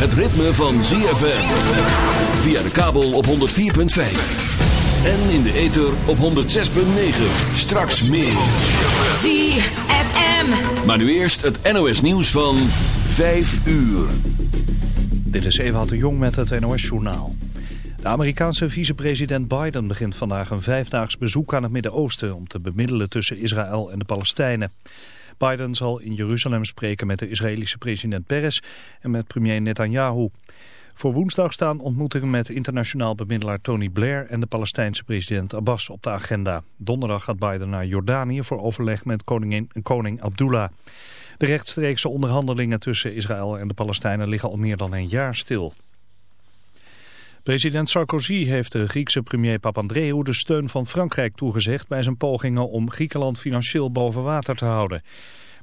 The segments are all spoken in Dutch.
van ZFM. Via de kabel op 104.5. En in de ether op 106.9. Straks meer. ZFM. Maar nu eerst het NOS nieuws van 5 uur. Dit is Ewout de Jong met het NOS journaal. De Amerikaanse vicepresident Biden begint vandaag een vijfdaags bezoek aan het Midden-Oosten... om te bemiddelen tussen Israël en de Palestijnen. Biden zal in Jeruzalem spreken met de Israëlische president Peres en met premier Netanyahu. Voor woensdag staan ontmoetingen met internationaal bemiddelaar Tony Blair en de Palestijnse president Abbas op de agenda. Donderdag gaat Biden naar Jordanië voor overleg met koningin, koning Abdullah. De rechtstreekse onderhandelingen tussen Israël en de Palestijnen liggen al meer dan een jaar stil. President Sarkozy heeft de Griekse premier Papandreou de steun van Frankrijk toegezegd bij zijn pogingen om Griekenland financieel boven water te houden.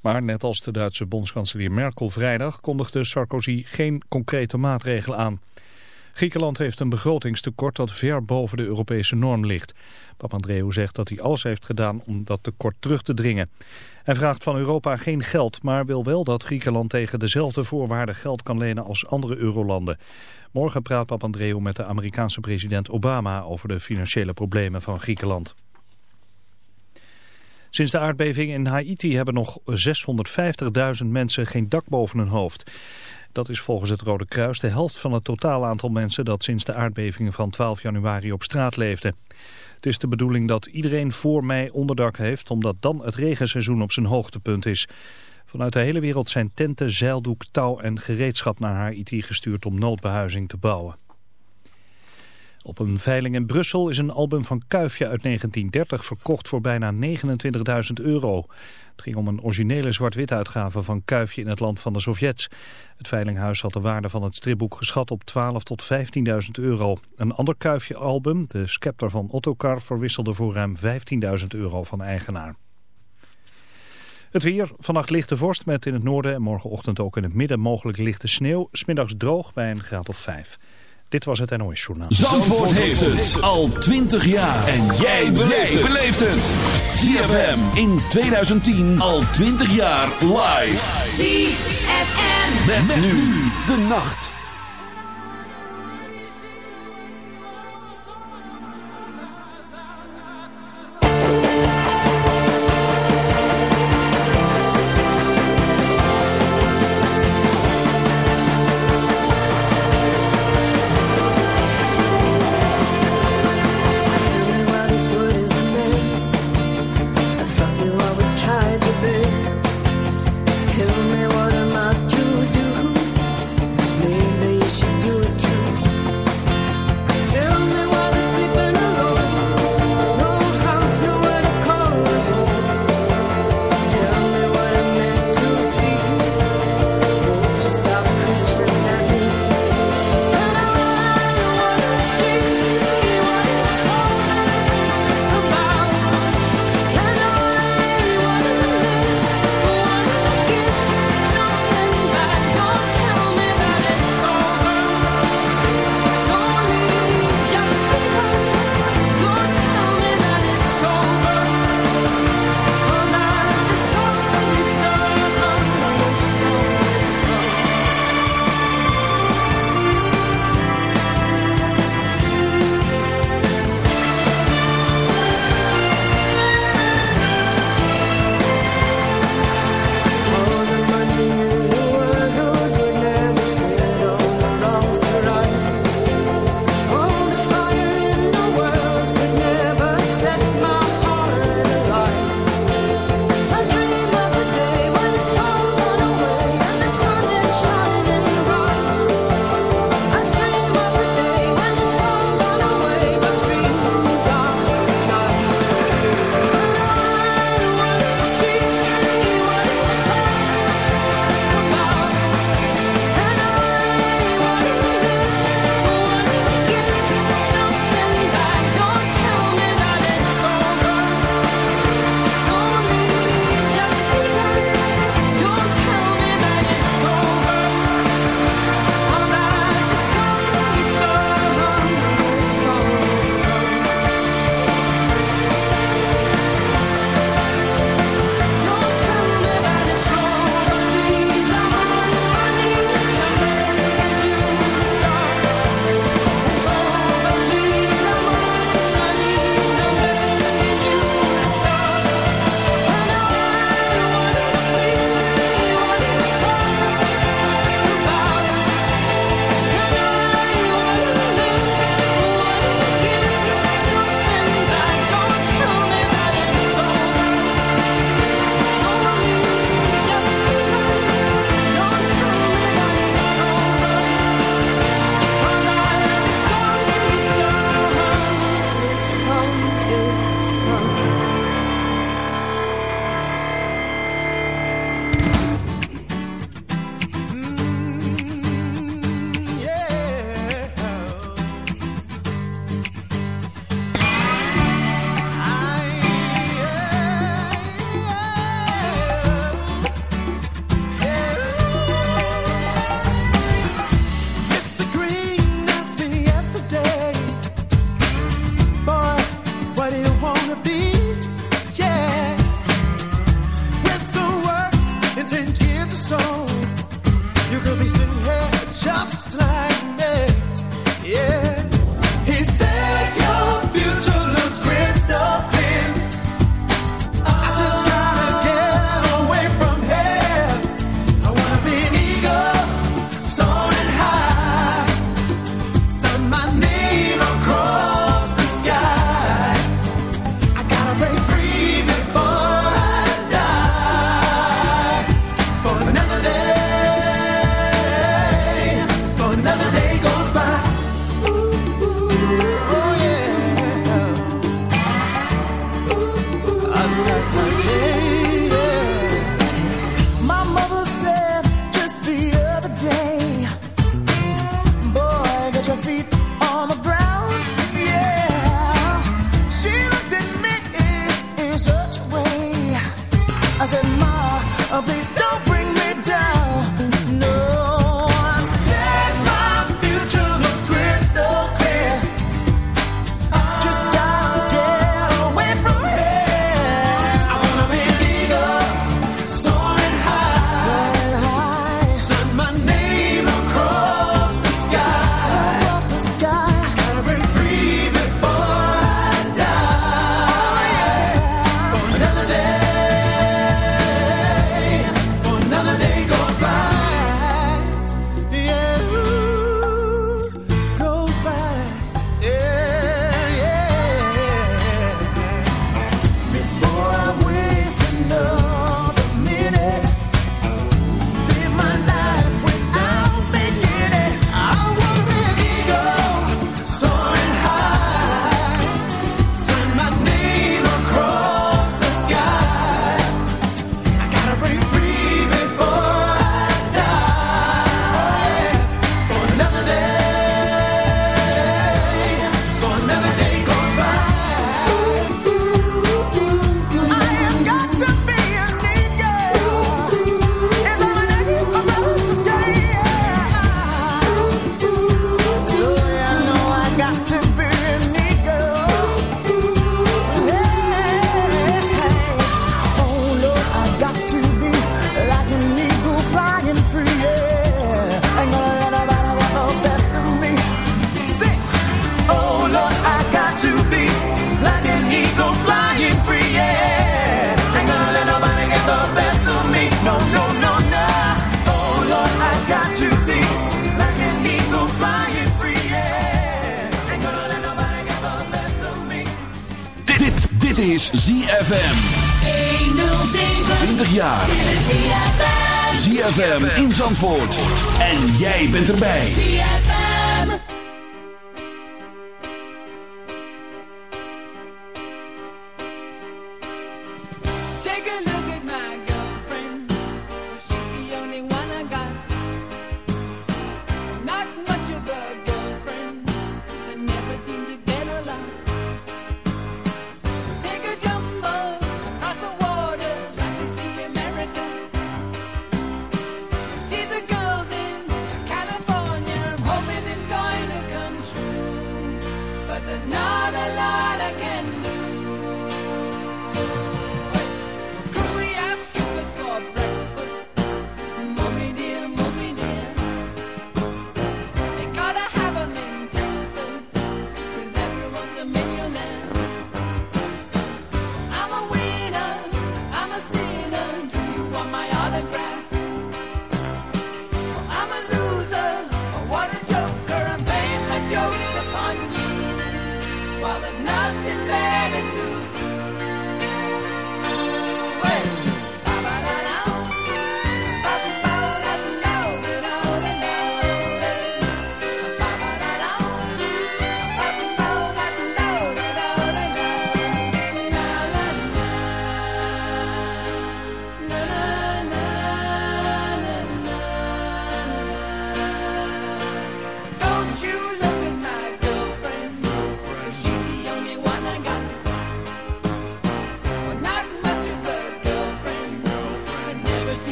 Maar net als de Duitse bondskanselier Merkel vrijdag kondigde Sarkozy geen concrete maatregelen aan. Griekenland heeft een begrotingstekort dat ver boven de Europese norm ligt. Papandreou zegt dat hij alles heeft gedaan om dat tekort terug te dringen. Hij vraagt van Europa geen geld, maar wil wel dat Griekenland tegen dezelfde voorwaarden geld kan lenen als andere eurolanden. Morgen praat Papandreou met de Amerikaanse president Obama over de financiële problemen van Griekenland. Sinds de aardbeving in Haiti hebben nog 650.000 mensen geen dak boven hun hoofd. Dat is volgens het Rode Kruis de helft van het totaal aantal mensen dat sinds de aardbevingen van 12 januari op straat leefde. Het is de bedoeling dat iedereen voor mei onderdak heeft omdat dan het regenseizoen op zijn hoogtepunt is. Vanuit de hele wereld zijn tenten, zeildoek, touw en gereedschap naar Haiti gestuurd om noodbehuizing te bouwen. Op een veiling in Brussel is een album van Kuifje uit 1930 verkocht voor bijna 29.000 euro. Het ging om een originele zwart-wit uitgave van Kuifje in het land van de Sovjets. Het veilinghuis had de waarde van het stripboek geschat op 12 tot 15.000 euro. Een ander Kuifje-album, de Scepter van Ottokar, verwisselde voor ruim 15.000 euro van eigenaar. Het weer, vannacht lichte vorst met in het noorden en morgenochtend ook in het midden mogelijk lichte sneeuw. Smiddags droog bij een graad of 5. Dit was het NOS Journaal. Zandvoort, heeft het al 20 jaar. En jij beleeft het. ZFM in 2010 al 20 jaar live. ZFM. Met, met nu de nacht. Zandvoort.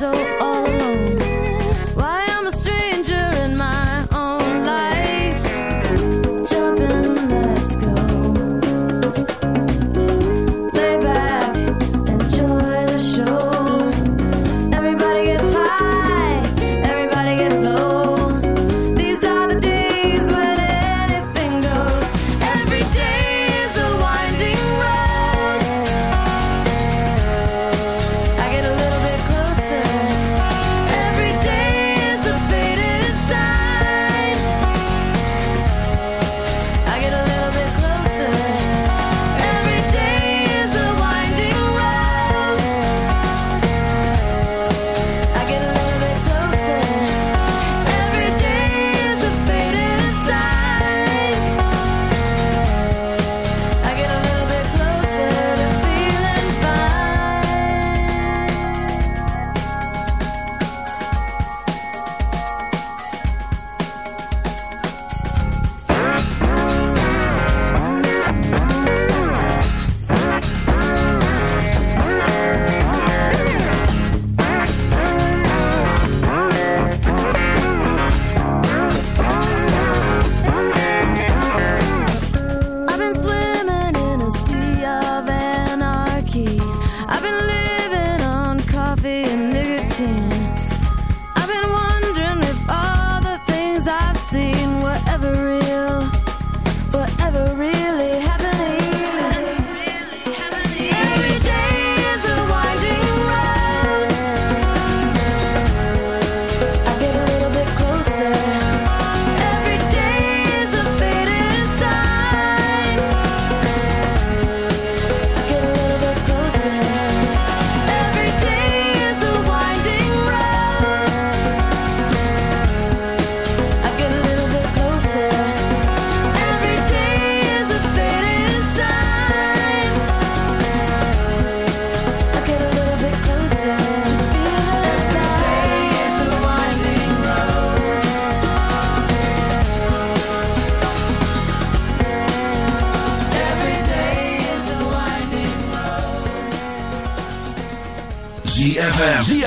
so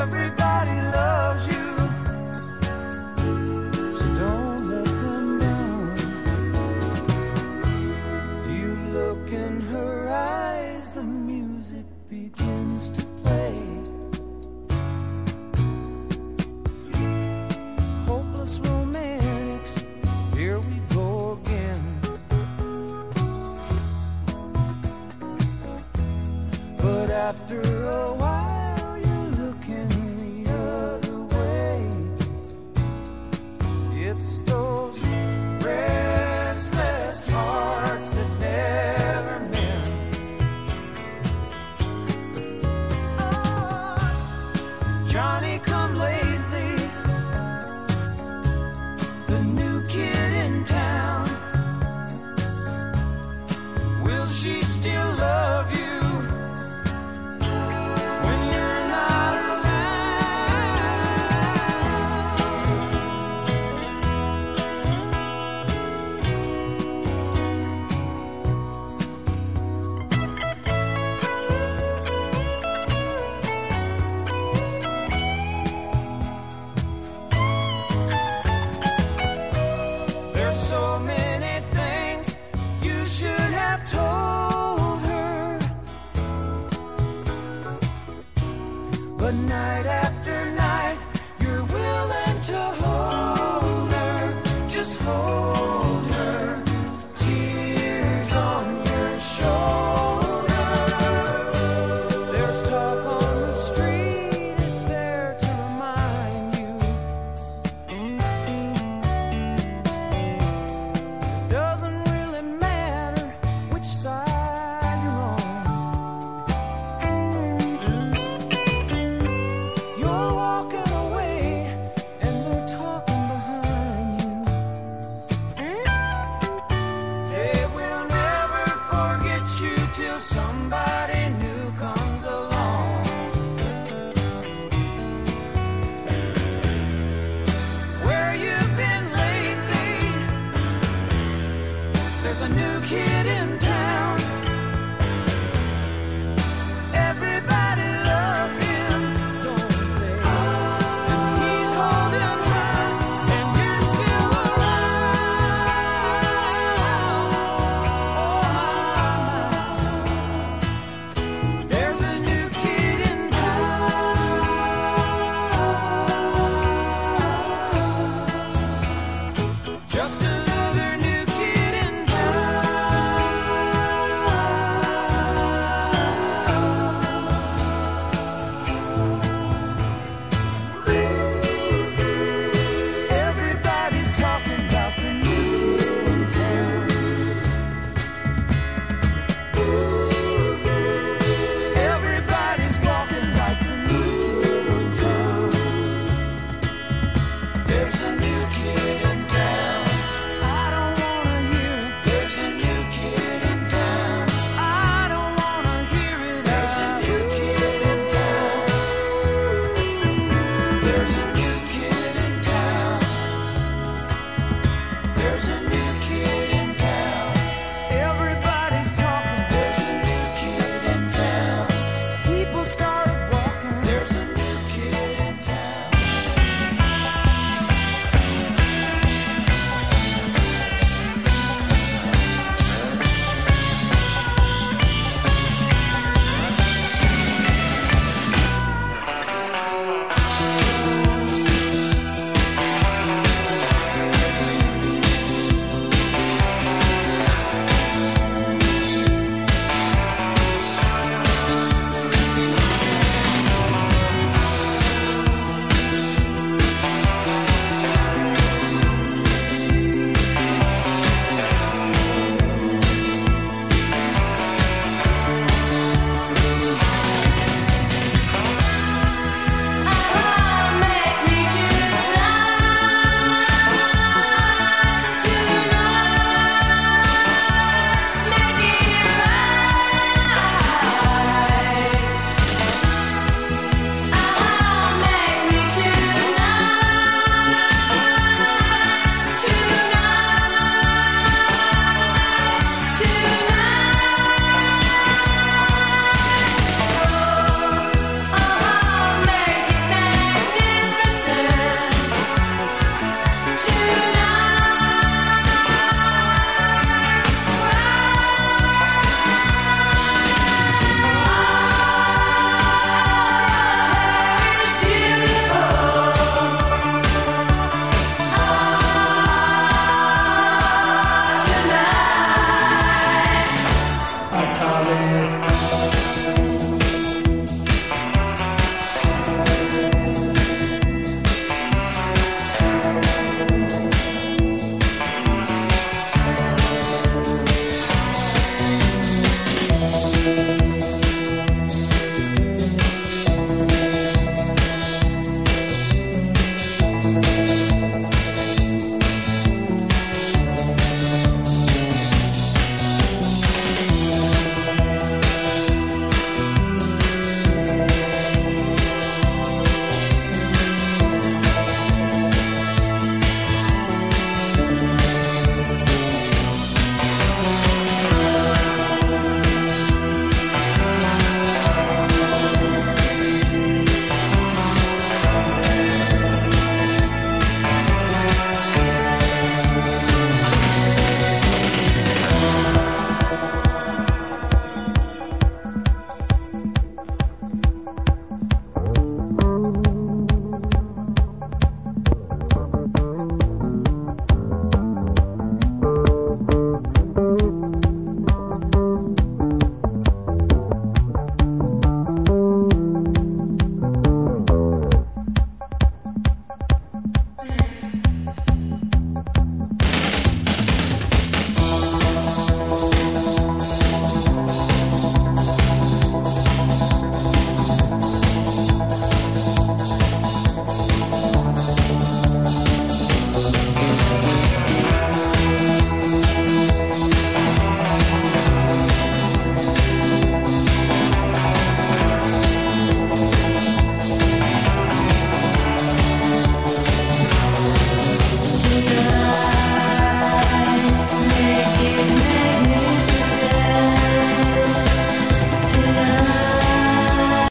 everybody.